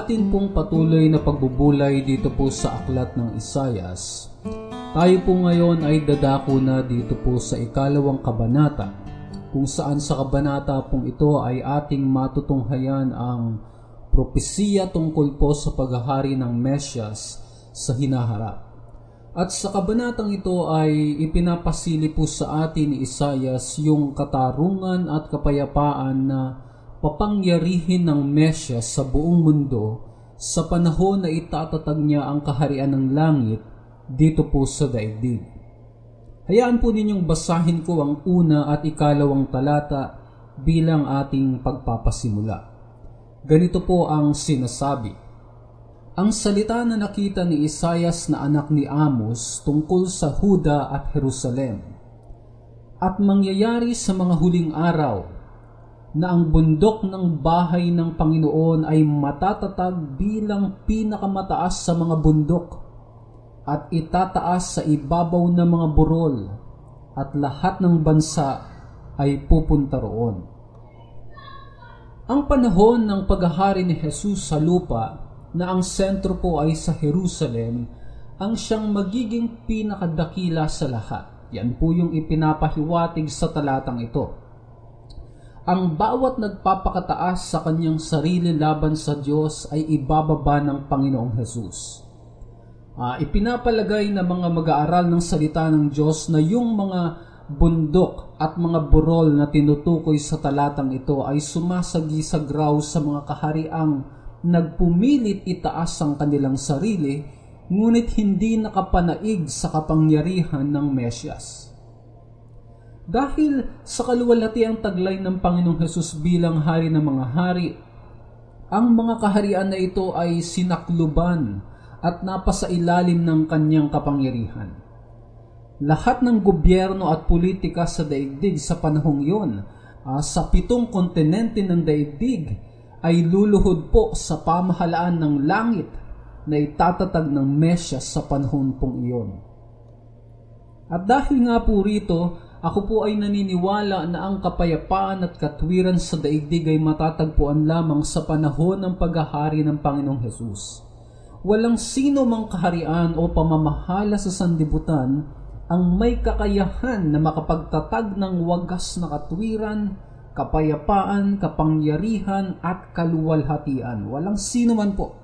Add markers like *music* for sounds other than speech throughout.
Atin pong patuloy na pagbubulay dito po sa aklat ng Isayas, tayo po ngayon ay dadako na dito po sa ikalawang kabanata, kung saan sa kabanata pong ito ay ating matutunghayan ang propesiya tungkol po sa paghahari ng Mesyas sa hinaharap. At sa kabanatang ito ay ipinapasili po sa atin ni Isayas yung katarungan at kapayapaan na papangyarihin ng Mesya sa buong mundo sa panahon na itatatag niya ang kaharian ng langit dito po sa daigdig. Hayaan po ninyong basahin ko ang una at ikalawang talata bilang ating pagpapasimula. Ganito po ang sinasabi. Ang salita na nakita ni Isayas na anak ni Amos tungkol sa Huda at Jerusalem. At mangyayari sa mga huling araw na ang bundok ng bahay ng Panginoon ay matatatag bilang pinakamataas sa mga bundok at itataas sa ibabaw ng mga burol at lahat ng bansa ay pupunta roon. Ang panahon ng paghahari ni Jesus sa lupa na ang sentro po ay sa Jerusalem ang siyang magiging pinakadakila sa lahat. Yan po yung ipinapahiwatig sa talatang ito ang bawat nagpapakataas sa kanyang sarili laban sa Diyos ay ibababa ng Panginoong Hesus. Uh, ipinapalagay ng mga mag-aaral ng salita ng Diyos na yung mga bundok at mga burol na tinutukoy sa talatang ito ay sumasagi sa graw sa mga kahariang nagpumilit itaas ang kanilang sarili ngunit hindi nakapanaig sa kapangyarihan ng Mesyas. Dahil sa kaluwalhati ang taglay ng Panginoong Hesus bilang hari ng mga hari, ang mga kaharian na ito ay sinakluban at napasailalim ng kanyang kapangyarihan. Lahat ng gobyerno at politika sa daigdig sa panahong iyon, uh, sa pitong kontinente ng daigdig, ay luluhod po sa pamahalaan ng langit na itatatag ng Mesya sa panahon pong iyon. At dahil nga po rito, ako po ay naniniwala na ang kapayapaan at katwiran sa daigdig ay matatagpuan lamang sa panahon ng paghahari ng Panginoong Hesus. Walang sino mang kaharian o pamamahala sa sandibutan ang may kakayahan na makapagtatag ng wagas na katwiran, kapayapaan, kapangyarihan at kaluwalhatian. Walang sino man po.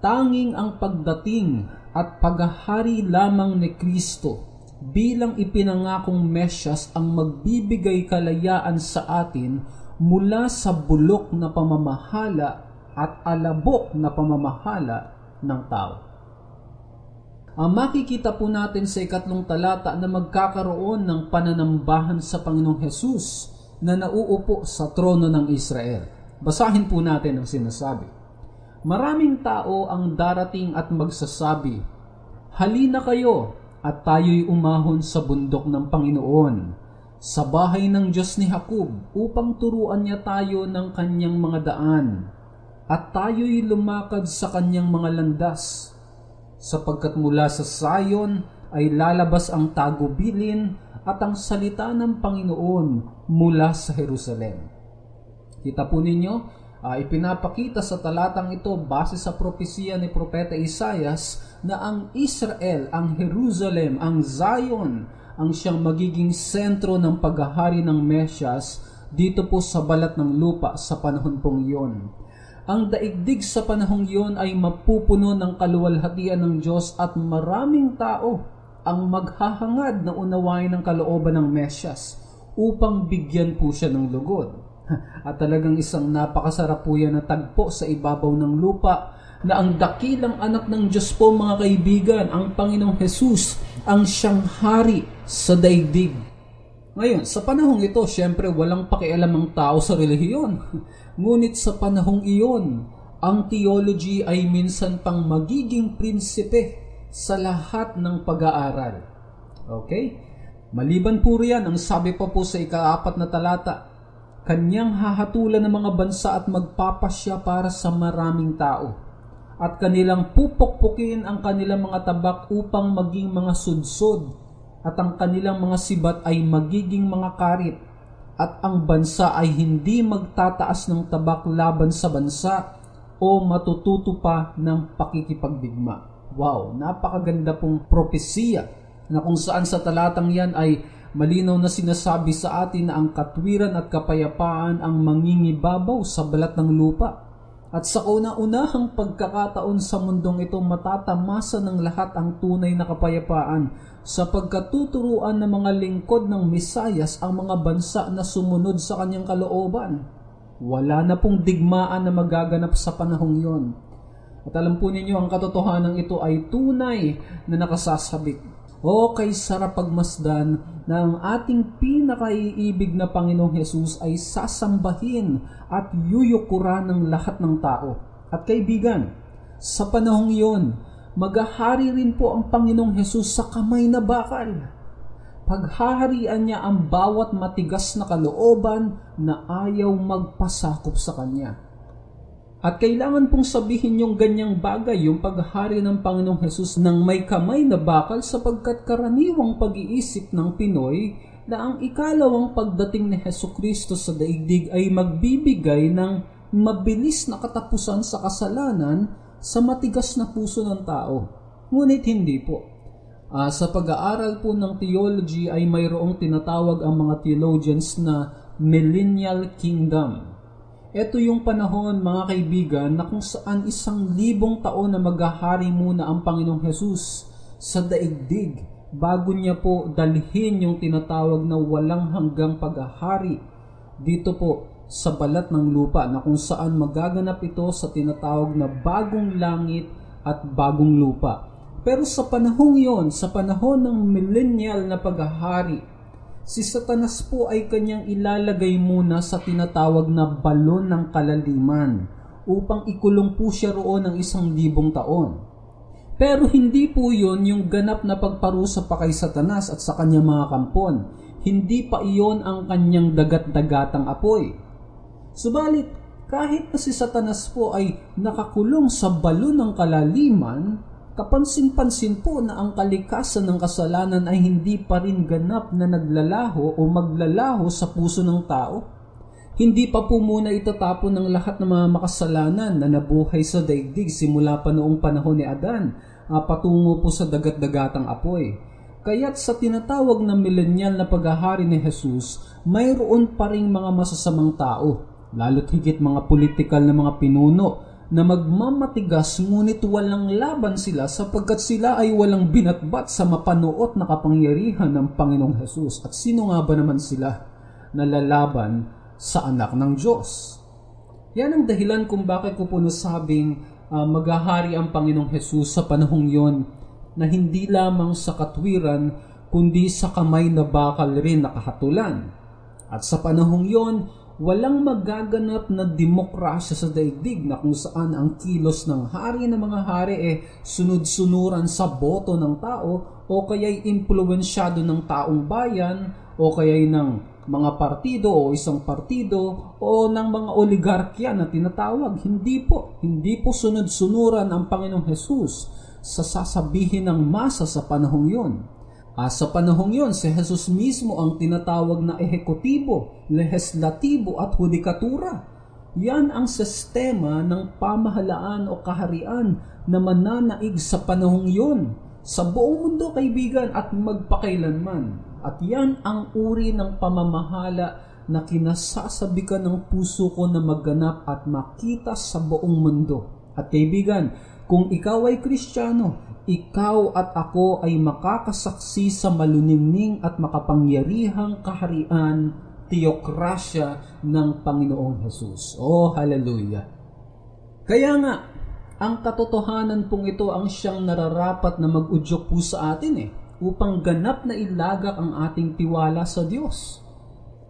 Tanging ang pagdating at paghahari lamang ni Kristo bilang ipinangakong mesyas ang magbibigay kalayaan sa atin mula sa bulok na pamamahala at alabok na pamamahala ng tao. Ang makikita po natin sa ikatlong talata na magkakaroon ng pananambahan sa Panginoong Hesus na nauupo sa trono ng Israel. Basahin po natin ang sinasabi. Maraming tao ang darating at magsasabi, Halina kayo, at tayo'y umahon sa bundok ng Panginoon, sa bahay ng Diyos ni Jacob, upang turuan niya tayo ng kanyang mga daan, at tayo'y lumakad sa kanyang mga landas, sapagkat mula sa Zion ay lalabas ang tagubilin at ang salita ng Panginoon mula sa Jerusalem. Kita po ninyo, uh, ipinapakita sa talatang ito base sa propesiya ni Propeta Isayas na ang Israel, ang Jerusalem, ang Zion, ang siyang magiging sentro ng paghahari ng Mesyas dito po sa balat ng lupa sa panahon pong iyon. Ang daigdig sa panahong iyon ay mapupuno ng kaluwalhatian ng Diyos at maraming tao ang maghahangad na unawain ng kalooban ng Mesyas upang bigyan po siya ng lugod. *laughs* At talagang isang napakasarap po yan na tagpo sa ibabaw ng lupa na ang dakilang anak ng Diyos po mga kaibigan, ang Panginoong Jesus, ang siyang hari sa daigdig. Ngayon, sa panahong ito, syempre walang pakialam ang tao sa relihiyon. *laughs* Ngunit sa panahong iyon, ang theology ay minsan pang magiging prinsipe sa lahat ng pag-aaral. Okay? Maliban po riyan, ang sabi pa po sa ikaapat na talata, Kanyang hahatulan ng mga bansa at magpapasya para sa maraming tao. At kanilang pupukpukin ang kanilang mga tabak upang maging mga sudsod. At ang kanilang mga sibat ay magiging mga karit. At ang bansa ay hindi magtataas ng tabak laban sa bansa o matututo pa ng pakikipagdigma. Wow, napakaganda pong propesiya na kung saan sa talatang yan ay malinaw na sinasabi sa atin na ang katwiran at kapayapaan ang mangingibabaw sa balat ng lupa. At sa una-unahang pagkakataon sa mundong ito matatamasa ng lahat ang tunay na kapayapaan sa pagkatuturuan ng mga lingkod ng Misayas ang mga bansa na sumunod sa kanyang kalooban. Wala na pong digmaan na magaganap sa panahong yon. At alam po ninyo, ang katotohanan ito ay tunay na nakasasabik. O kay sarap pagmasdan na ang ating pinakaiibig na Panginoong Hesus ay sasambahin at yuyukuran ng lahat ng tao. At kaibigan, sa panahong iyon, maghahari rin po ang Panginoong Hesus sa kamay na bakal. Paghaharian niya ang bawat matigas na kalooban na ayaw magpasakop sa Kanya. At kailangan pong sabihin yung ganyang bagay, yung paghari ng Panginoong Hesus ng may kamay na bakal sapagkat karaniwang pag-iisip ng Pinoy na ang ikalawang pagdating ni Heso Kristo sa daigdig ay magbibigay ng mabilis na katapusan sa kasalanan sa matigas na puso ng tao. Ngunit hindi po. Uh, sa pag-aaral po ng theology ay mayroong tinatawag ang mga theologians na millennial kingdom ito yung panahon mga kaibigan na kung saan isang libong taon na maghahari muna ang Panginoong Hesus sa daigdig bago niya po dalhin yung tinatawag na walang hanggang paghahari dito po sa balat ng lupa na kung saan magaganap ito sa tinatawag na bagong langit at bagong lupa. Pero sa panahong yon, sa panahon ng millennial na paghahari, si Satanas po ay kanyang ilalagay muna sa tinatawag na balon ng kalaliman upang ikulong po siya roon ng isang libong taon. Pero hindi po yon yung ganap na pagparusa pa kay Satanas at sa kanyang mga kampon. Hindi pa iyon ang kanyang dagat-dagatang apoy. Subalit, kahit na si Satanas po ay nakakulong sa balon ng kalaliman, Kapansin-pansin po na ang kalikasan ng kasalanan ay hindi pa rin ganap na naglalaho o maglalaho sa puso ng tao. Hindi pa po muna itatapon ng lahat ng mga makasalanan na nabuhay sa daigdig simula pa noong panahon ni Adan uh, patungo po sa dagat-dagatang apoy. Kaya't sa tinatawag na millennial na paghahari ni Jesus, mayroon pa ring mga masasamang tao, lalo't higit mga politikal na mga pinuno na magmamatigas ngunit walang laban sila sapagkat sila ay walang binatbat sa mapanuot na kapangyarihan ng Panginoong Hesus. At sino nga ba naman sila na lalaban sa anak ng Diyos? Yan ang dahilan kung bakit ko po nasabing uh, maghahari ang Panginoong Hesus sa panahong yon na hindi lamang sa katwiran kundi sa kamay na bakal rin nakahatulan. At sa panahong yon, walang magaganap na demokrasya sa daigdig na kung saan ang kilos ng hari ng mga hari eh sunod-sunuran sa boto ng tao o kaya'y impluensyado ng taong bayan o kaya'y ng mga partido o isang partido o ng mga oligarkya na tinatawag. Hindi po. Hindi po sunod-sunuran ang Panginoong Hesus sa sasabihin ng masa sa panahong yon. Uh, sa panahong yon, si Jesus mismo ang tinatawag na ehekutibo, legislatibo at hudikatura. Yan ang sistema ng pamahalaan o kaharian na mananaig sa panahong yon sa buong mundo kaibigan at magpakailanman. At yan ang uri ng pamamahala na kinasasabikan ng puso ko na maganap at makita sa buong mundo. At kaibigan, kung ikaw ay Kristiyano, ikaw at ako ay makakasaksi sa maluningning at makapangyarihang kaharian, teokrasya ng Panginoong Hesus. Oh, hallelujah! Kaya nga, ang katotohanan pong ito ang siyang nararapat na mag-udyok po sa atin eh, upang ganap na ilagak ang ating tiwala sa Diyos.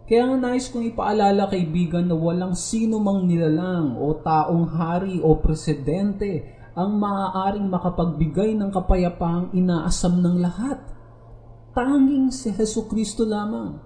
Kaya nga nais kong ipaalala kaibigan na walang sino mang nilalang o taong hari o presidente ang maaaring makapagbigay ng kapayapaang inaasam ng lahat. Tanging si Heso Kristo lamang.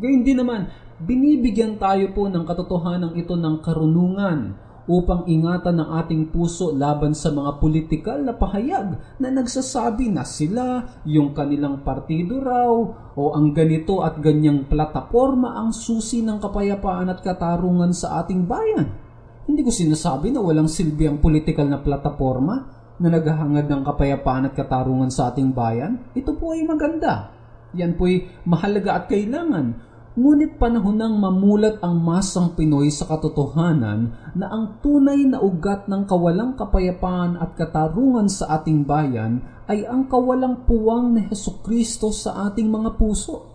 Gayun din naman, binibigyan tayo po ng katotohanan ito ng karunungan upang ingatan ng ating puso laban sa mga politikal na pahayag na nagsasabi na sila, yung kanilang partido raw, o ang ganito at ganyang plataforma ang susi ng kapayapaan at katarungan sa ating bayan. Hindi ko sinasabi na walang silbi ang political na plataforma na naghahangad ng kapayapaan at katarungan sa ating bayan. Ito po ay maganda. Yan po ay mahalaga at kailangan. Ngunit panahon nang mamulat ang masang Pinoy sa katotohanan na ang tunay na ugat ng kawalang kapayapaan at katarungan sa ating bayan ay ang kawalang puwang ni Heso Kristo sa ating mga puso.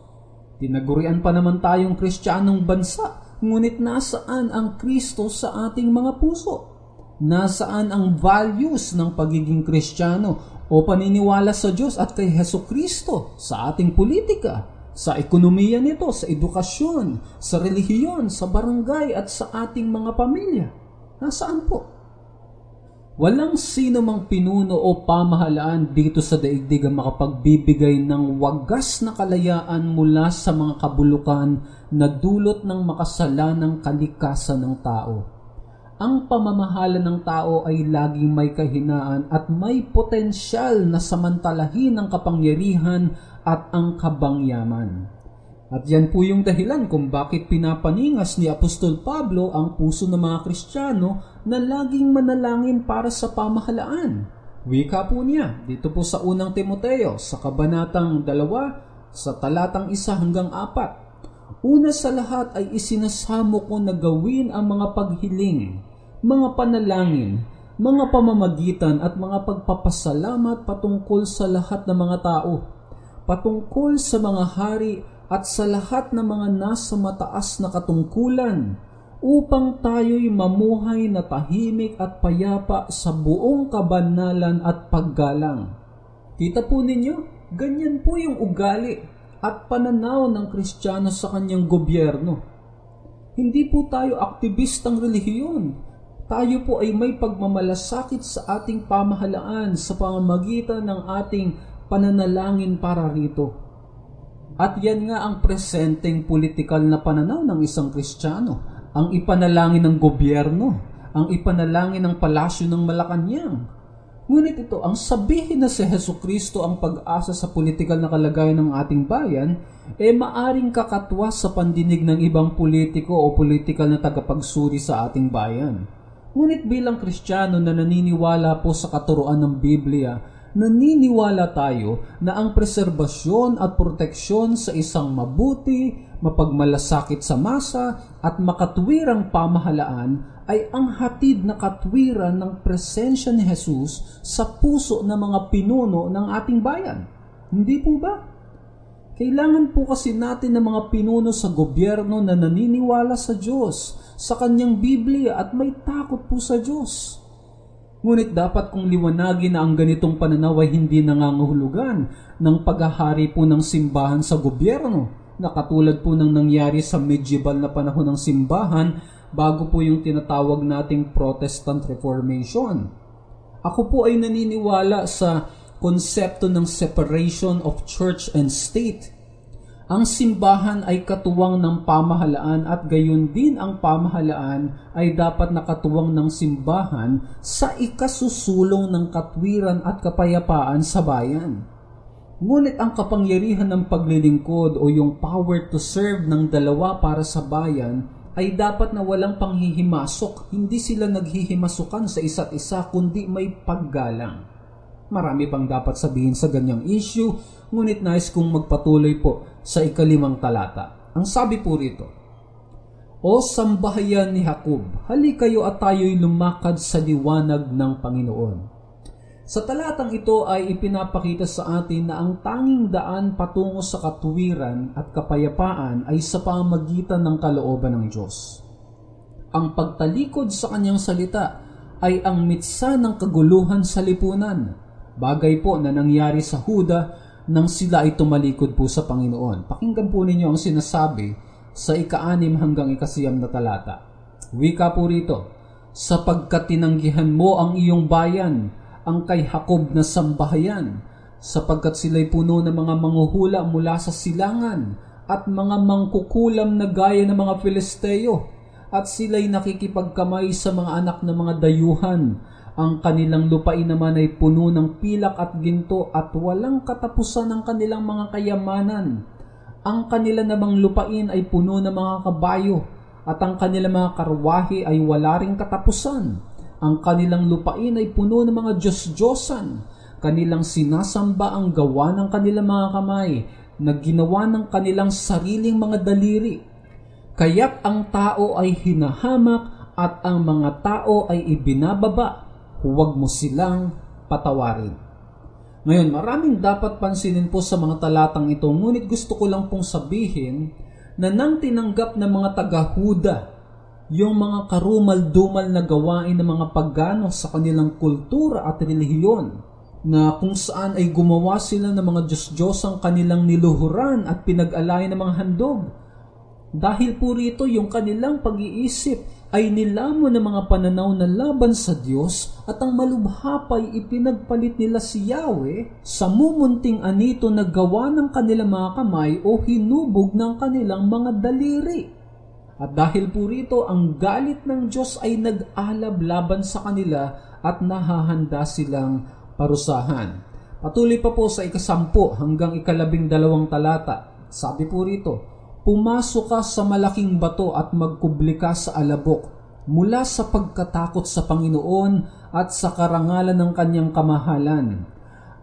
Tinagurian pa naman tayong kristyanong bansa, ngunit nasaan ang Kristo sa ating mga puso? Nasaan ang values ng pagiging kristyano o paniniwala sa Diyos at kay Heso Kristo sa ating politika, sa ekonomiya nito, sa edukasyon, sa relihiyon, sa barangay at sa ating mga pamilya? Nasaan po? Walang sino mang pinuno o pamahalaan dito sa daigdig ang makapagbibigay ng wagas na kalayaan mula sa mga kabulukan na dulot ng makasalanang kalikasan ng tao. Ang pamamahala ng tao ay laging may kahinaan at may potensyal na samantalahin ang kapangyarihan at ang kabangyaman. At yan po yung dahilan kung bakit pinapaningas ni Apostol Pablo ang puso ng mga Kristiyano na laging manalangin para sa pamahalaan. Wika po niya dito po sa unang Timoteo sa kabanatang 2 sa talatang 1 hanggang 4. Una sa lahat ay isinasamo ko na gawin ang mga paghiling, mga panalangin, mga pamamagitan at mga pagpapasalamat patungkol sa lahat ng mga tao, patungkol sa mga hari at sa lahat ng mga nasa mataas na katungkulan upang tayo'y mamuhay na tahimik at payapa sa buong kabanalan at paggalang. Kita po ninyo, ganyan po yung ugali at pananaw ng Kristiyano sa kanyang gobyerno. Hindi po tayo aktivistang relihiyon. Tayo po ay may pagmamalasakit sa ating pamahalaan sa pamamagitan ng ating pananalangin para rito. At yan nga ang presenteng politikal na pananaw ng isang Kristiyano. Ang ipanalangin ng gobyerno, ang ipanalangin ng palasyo ng Malacanang. Ngunit ito, ang sabihin na si Heso Kristo ang pag-asa sa politikal na kalagayan ng ating bayan, e eh maaring kakatwa sa pandinig ng ibang politiko o politikal na tagapagsuri sa ating bayan. Ngunit bilang Kristiyano na naniniwala po sa katuruan ng Biblia, naniniwala tayo na ang preserbasyon at proteksyon sa isang mabuti, mapagmalasakit sa masa at makatwirang pamahalaan ay ang hatid na katwiran ng presensya ni Jesus sa puso ng mga pinuno ng ating bayan. Hindi po ba? Kailangan po kasi natin ng mga pinuno sa gobyerno na naniniwala sa Diyos, sa kanyang Biblia at may takot po sa Diyos. Ngunit dapat kong liwanagin na ang ganitong pananaw ay hindi nangangahulugan ng paghahari po ng simbahan sa gobyerno na katulad po ng nangyari sa medieval na panahon ng simbahan bago po yung tinatawag nating Protestant Reformation. Ako po ay naniniwala sa konsepto ng separation of church and state ang simbahan ay katuwang ng pamahalaan at gayon din ang pamahalaan ay dapat nakatuwang ng simbahan sa ikasusulong ng katwiran at kapayapaan sa bayan. Ngunit ang kapangyarihan ng paglilingkod o yung power to serve ng dalawa para sa bayan ay dapat na walang panghihimasok. Hindi sila naghihimasukan sa isa't isa kundi may paggalang. Marami pang dapat sabihin sa ganyang issue, ngunit nais kong magpatuloy po sa ikalimang talata. Ang sabi po rito, O sambahayan ni Jacob, hali kayo at tayo'y lumakad sa liwanag ng Panginoon. Sa talatang ito ay ipinapakita sa atin na ang tanging daan patungo sa katuwiran at kapayapaan ay sa pamagitan ng kalooban ng Diyos. Ang pagtalikod sa kanyang salita ay ang mitsa ng kaguluhan sa lipunan Bagay po na nangyari sa Huda nang sila ay tumalikod po sa Panginoon. Pakinggan po ninyo ang sinasabi sa ika-anim hanggang ikasiyam na talata. Wika po rito, sapagkat tinanggihan mo ang iyong bayan, ang kay Hakob na sambahayan, sapagkat sila'y puno ng mga manguhula mula sa silangan at mga mangkukulam na gaya ng mga Filisteo, at sila'y nakikipagkamay sa mga anak ng mga dayuhan, ang kanilang lupain naman ay puno ng pilak at ginto at walang katapusan ng kanilang mga kayamanan. Ang kanila namang lupain ay puno ng mga kabayo at ang kanilang mga karwahe ay wala ring katapusan. Ang kanilang lupain ay puno ng mga Diyos-Diyosan. Kanilang sinasamba ang gawa ng kanilang mga kamay na ginawa ng kanilang sariling mga daliri. Kaya't ang tao ay hinahamak at ang mga tao ay ibinababa. Huwag mo silang patawarin. Ngayon, maraming dapat pansinin po sa mga talatang ito, ngunit gusto ko lang pong sabihin na nang tinanggap ng mga taga-Huda yung mga karumal-dumal na gawain ng mga pagano sa kanilang kultura at relihiyon, na kung saan ay gumawa sila ng mga Diyos-Diyos ang kanilang niluhuran at pinag-alay ng mga handog. Dahil po rito yung kanilang pag-iisip ay nilamon ng mga pananaw na laban sa Diyos at ang malubha ipinagpalit nila si Yahweh sa mumunting anito na gawa ng kanilang mga kamay o hinubog ng kanilang mga daliri. At dahil po rito, ang galit ng Diyos ay nag-alab laban sa kanila at nahahanda silang parusahan. Patuloy pa po sa ikasampu hanggang ikalabing dalawang talata. Sabi po rito, Pumasok ka sa malaking bato at magkubli ka sa alabok mula sa pagkatakot sa Panginoon at sa karangalan ng kanyang kamahalan.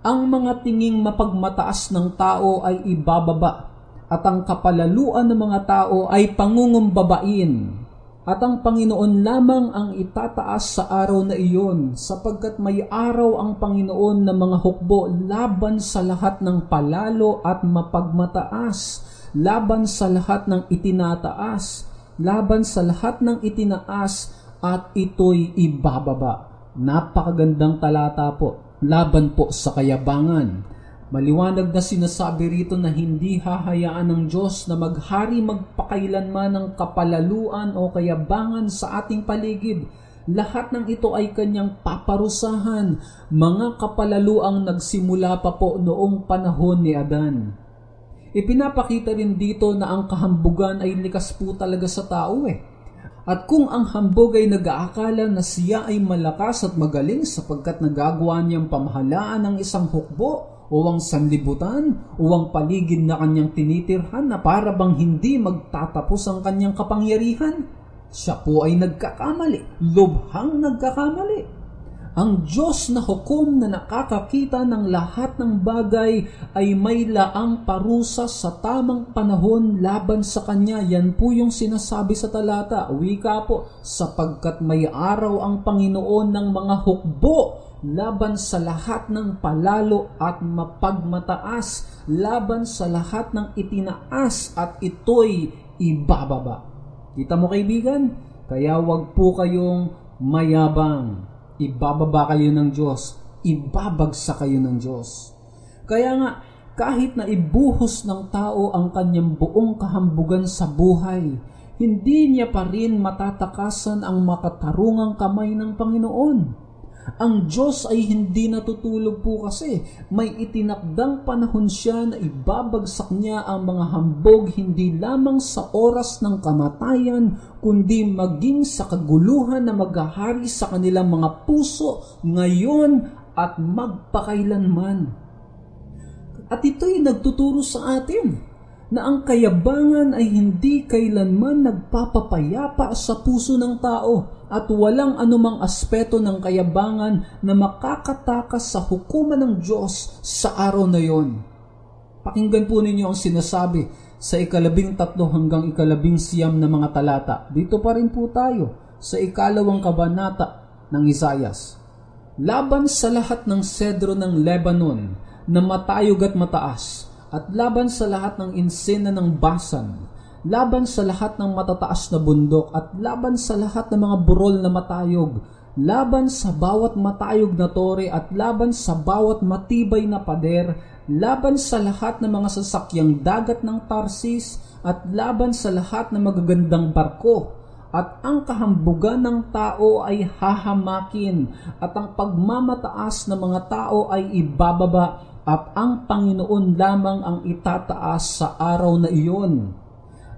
Ang mga tinging mapagmataas ng tao ay ibababa at ang kapalaluan ng mga tao ay pangungumbabain. At ang Panginoon lamang ang itataas sa araw na iyon sapagkat may araw ang Panginoon ng mga hukbo laban sa lahat ng palalo at mapagmataas laban sa lahat ng itinataas, laban sa lahat ng itinaas at ito'y ibababa. Napakagandang talata po, laban po sa kayabangan. Maliwanag na sinasabi rito na hindi hahayaan ng Diyos na maghari magpakailanman ng kapalaluan o kayabangan sa ating paligid. Lahat ng ito ay kanyang paparusahan, mga kapalaluang nagsimula pa po noong panahon ni Adan. Ipinapakita rin dito na ang kahambugan ay likas po talaga sa tao eh. At kung ang hambog ay nag-aakala na siya ay malakas at magaling sapagkat nagagawa niyang pamahalaan ng isang hukbo o ang sanlibutan o ang paligid na kanyang tinitirhan na para bang hindi magtatapos ang kanyang kapangyarihan, siya po ay nagkakamali, lubhang nagkakamali. Ang Diyos na hukom na nakakakita ng lahat ng bagay ay may laang parusa sa tamang panahon laban sa Kanya. Yan po yung sinasabi sa talata. Wika po, sapagkat may araw ang Panginoon ng mga hukbo laban sa lahat ng palalo at mapagmataas, laban sa lahat ng itinaas at ito'y ibababa. Kita mo kaibigan? Kaya wag po kayong mayabang ibababa kayo ng Diyos, ibabagsak kayo ng Diyos. Kaya nga, kahit na ibuhos ng tao ang kanyang buong kahambugan sa buhay, hindi niya pa rin matatakasan ang makatarungang kamay ng Panginoon. Ang Diyos ay hindi natutulog po kasi may itinakdang panahon siya na ibabagsak niya ang mga hambog hindi lamang sa oras ng kamatayan kundi maging sa kaguluhan na maghahari sa kanilang mga puso ngayon at magpakailanman. At ito'y nagtuturo sa atin na ang kayabangan ay hindi kailanman nagpapapayapa sa puso ng tao at walang anumang aspeto ng kayabangan na makakatakas sa hukuman ng Diyos sa araw na yon. Pakinggan po ninyo ang sinasabi sa ikalabing tatlo hanggang ikalabing siyam na mga talata. Dito pa rin po tayo sa ikalawang kabanata ng Isayas. Laban sa lahat ng sedro ng Lebanon na matayog at mataas, at laban sa lahat ng insena ng basan, laban sa lahat ng matataas na bundok at laban sa lahat ng mga burol na matayog, laban sa bawat matayog na tore at laban sa bawat matibay na pader, laban sa lahat ng mga sasakyang dagat ng Tarsis at laban sa lahat ng magagandang barko. At ang kahambugan ng tao ay hahamakin at ang pagmamataas ng mga tao ay ibababa at ang Panginoon lamang ang itataas sa araw na iyon.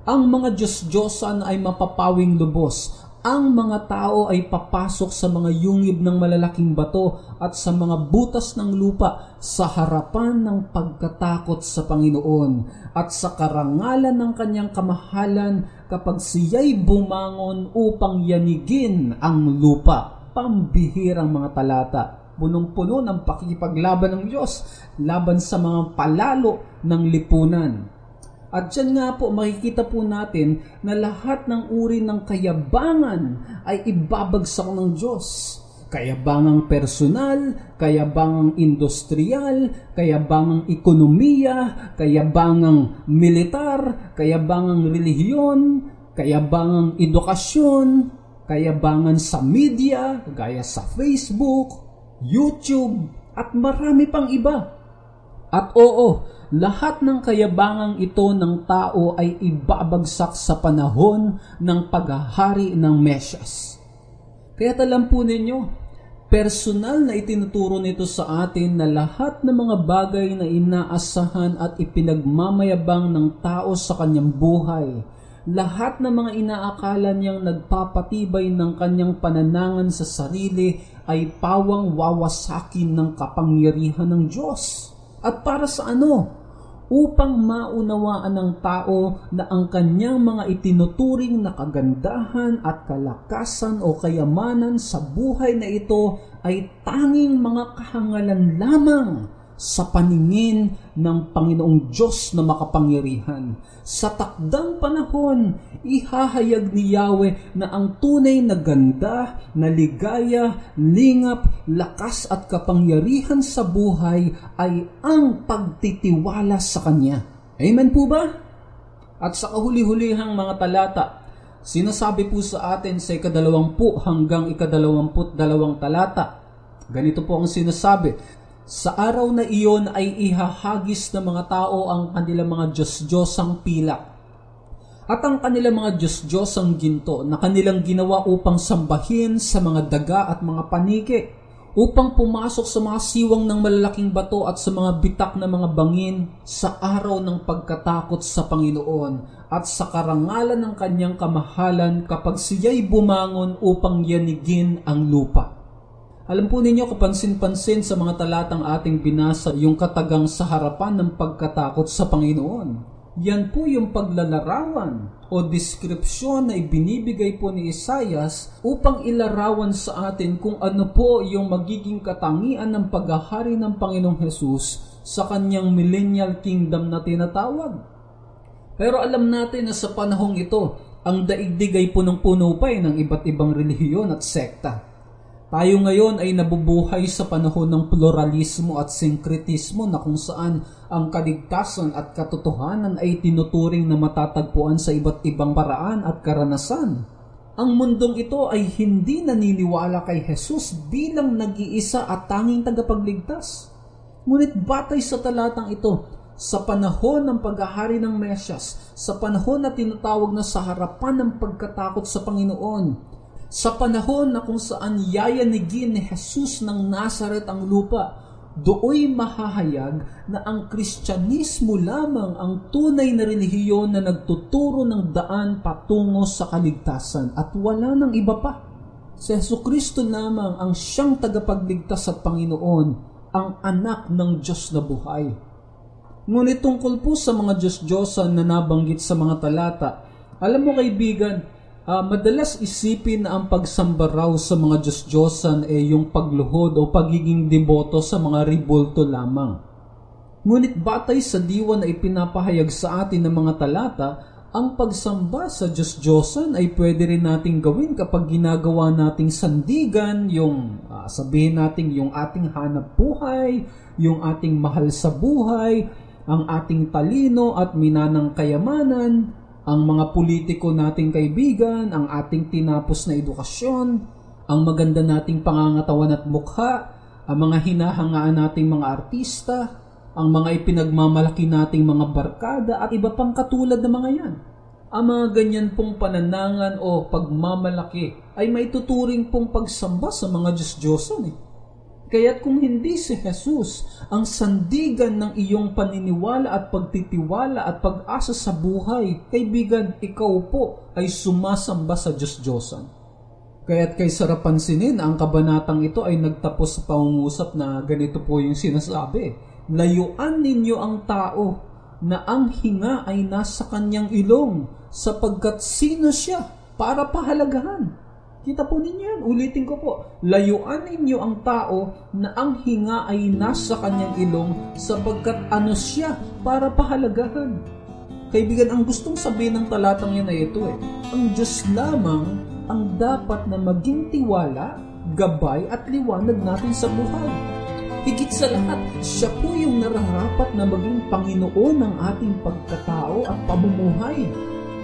Ang mga Diyos-Diyosan ay mapapawing lubos. ang mga tao ay papasok sa mga yungib ng malalaking bato at sa mga butas ng lupa sa harapan ng pagkatakot sa Panginoon at sa karangalan ng kanyang kamahalan kapag siya'y bumangon upang yanigin ang lupa. Pambihirang mga talata punong-puno ng pakikipaglaban ng Diyos laban sa mga palalo ng lipunan. At dyan nga po makikita po natin na lahat ng uri ng kayabangan ay ibabagsak ng Diyos. Kayabangang personal, kayabangang industrial, kayabangang ekonomiya, kayabangang militar, kayabangang relihiyon, kayabangang edukasyon, kayabangan sa media, gaya sa Facebook, YouTube, at marami pang iba. At oo, lahat ng kayabangang ito ng tao ay ibabagsak sa panahon ng paghahari ng Mesyas. Kaya talam po ninyo, personal na itinuturo nito sa atin na lahat ng mga bagay na inaasahan at ipinagmamayabang ng tao sa kanyang buhay, lahat ng mga inaakala niyang nagpapatibay ng kanyang pananangan sa sarili ay pawang wawasakin ng kapangyarihan ng Diyos. At para sa ano? Upang maunawaan ng tao na ang kanyang mga itinuturing na kagandahan at kalakasan o kayamanan sa buhay na ito ay tanging mga kahangalan lamang sa paningin ng Panginoong Diyos na makapangyarihan. Sa takdang panahon, ihahayag ni Yahweh na ang tunay na ganda, na ligaya, lingap, lakas at kapangyarihan sa buhay ay ang pagtitiwala sa Kanya. Amen po ba? At sa kahuli-hulihang mga talata, sinasabi po sa atin sa ikadalawampu hanggang ikadalawamput dalawang talata, ganito po ang sinasabi, sa araw na iyon ay ihahagis ng mga tao ang kanilang mga Diyos-Diyosang pilak at ang kanilang mga Diyos-Diyosang ginto na kanilang ginawa upang sambahin sa mga daga at mga paniki upang pumasok sa mga siwang ng malalaking bato at sa mga bitak na mga bangin sa araw ng pagkatakot sa Panginoon at sa karangalan ng kanyang kamahalan kapag siya'y bumangon upang yanigin ang lupa. Alam po ninyo, kapansin-pansin sa mga talatang ating binasa yung katagang sa harapan ng pagkatakot sa Panginoon. Yan po yung paglalarawan o deskripsyon na ibinibigay po ni Isayas upang ilarawan sa atin kung ano po yung magiging katangian ng paghahari ng Panginoong Hesus sa kanyang millennial kingdom na tinatawag. Pero alam natin na sa panahong ito, ang daigdig ay punong-puno pa eh ng iba't ibang relihiyon at sekta. Tayo ngayon ay nabubuhay sa panahon ng pluralismo at syncretismo na kung saan ang kaligtasan at katotohanan ay tinuturing na matatagpuan sa iba't ibang paraan at karanasan. Ang mundong ito ay hindi naniniwala kay Jesus bilang nag-iisa at tanging tagapagligtas. Ngunit batay sa talatang ito, sa panahon ng paghahari ng Mesyas, sa panahon na tinatawag na sa harapan ng pagkatakot sa Panginoon, sa panahon na kung saan yayanigin ni Jesus ng Nazaret ang lupa, dooy mahahayag na ang Kristyanismo lamang ang tunay na relihiyon na nagtuturo ng daan patungo sa kaligtasan at wala nang iba pa. Si Yesu Kristo lamang ang siyang tagapagligtas at Panginoon, ang anak ng Diyos na buhay. Ngunit tungkol po sa mga Diyos-Diyosan na nabanggit sa mga talata, alam mo kaibigan, uh, madalas isipin na ang pagsamba raw sa mga Diyos-Diyosan ay yung pagluhod o pagiging deboto sa mga ribulto lamang. Ngunit batay sa diwa na ipinapahayag sa atin ng mga talata, ang pagsamba sa Diyos-Diyosan ay pwede rin nating gawin kapag ginagawa nating sandigan, yung uh, sabihin nating yung ating hanap buhay, yung ating mahal sa buhay, ang ating talino at minanang kayamanan, ang mga politiko nating kaibigan, ang ating tinapos na edukasyon, ang maganda nating pangangatawan at mukha, ang mga hinahangaan nating mga artista, ang mga ipinagmamalaki nating mga barkada at iba pang katulad na mga yan. Ang mga ganyan pong pananangan o pagmamalaki ay may tuturing pong pagsamba sa mga Diyos-Diyosan eh. Kaya't kung hindi si Jesus ang sandigan ng iyong paniniwala at pagtitiwala at pag-asa sa buhay, kaibigan, ikaw po ay sumasamba sa Diyos-Diyosan. Kaya't kay sarap pansinin ang kabanatang ito ay nagtapos sa pangungusap na ganito po yung sinasabi. Layuan ninyo ang tao na ang hinga ay nasa kanyang ilong sapagkat sino siya para pahalagahan. Kita po ninyo yan. Ulitin ko po. Layuan ninyo ang tao na ang hinga ay nasa kanyang ilong sapagkat ano siya para pahalagahan. Kaibigan, ang gustong sabihin ng talatang yan ay ito eh. Ang Diyos lamang ang dapat na maging tiwala, gabay at liwanag natin sa buhay. Higit sa lahat, siya po yung nararapat na maging Panginoon ng ating pagkatao at pamumuhay.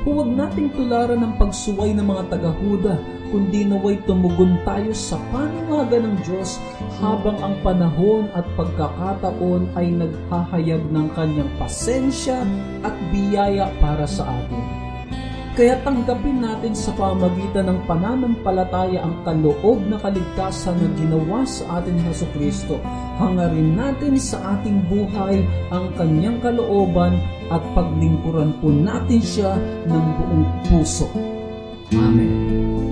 Huwag nating tularan ng pagsuway ng mga tagahuda, kundi naway tumugon tayo sa panawagan ng Diyos habang ang panahon at pagkakataon ay naghahayag ng kanyang pasensya at biyaya para sa atin. Kaya tanggapin natin sa pamagitan ng pananampalataya ang kaloob na kaligtasan na ginawa sa atin ni Heso Kristo. Hangarin natin sa ating buhay ang kanyang kalooban at paglingkuran po natin siya ng buong puso. Amen.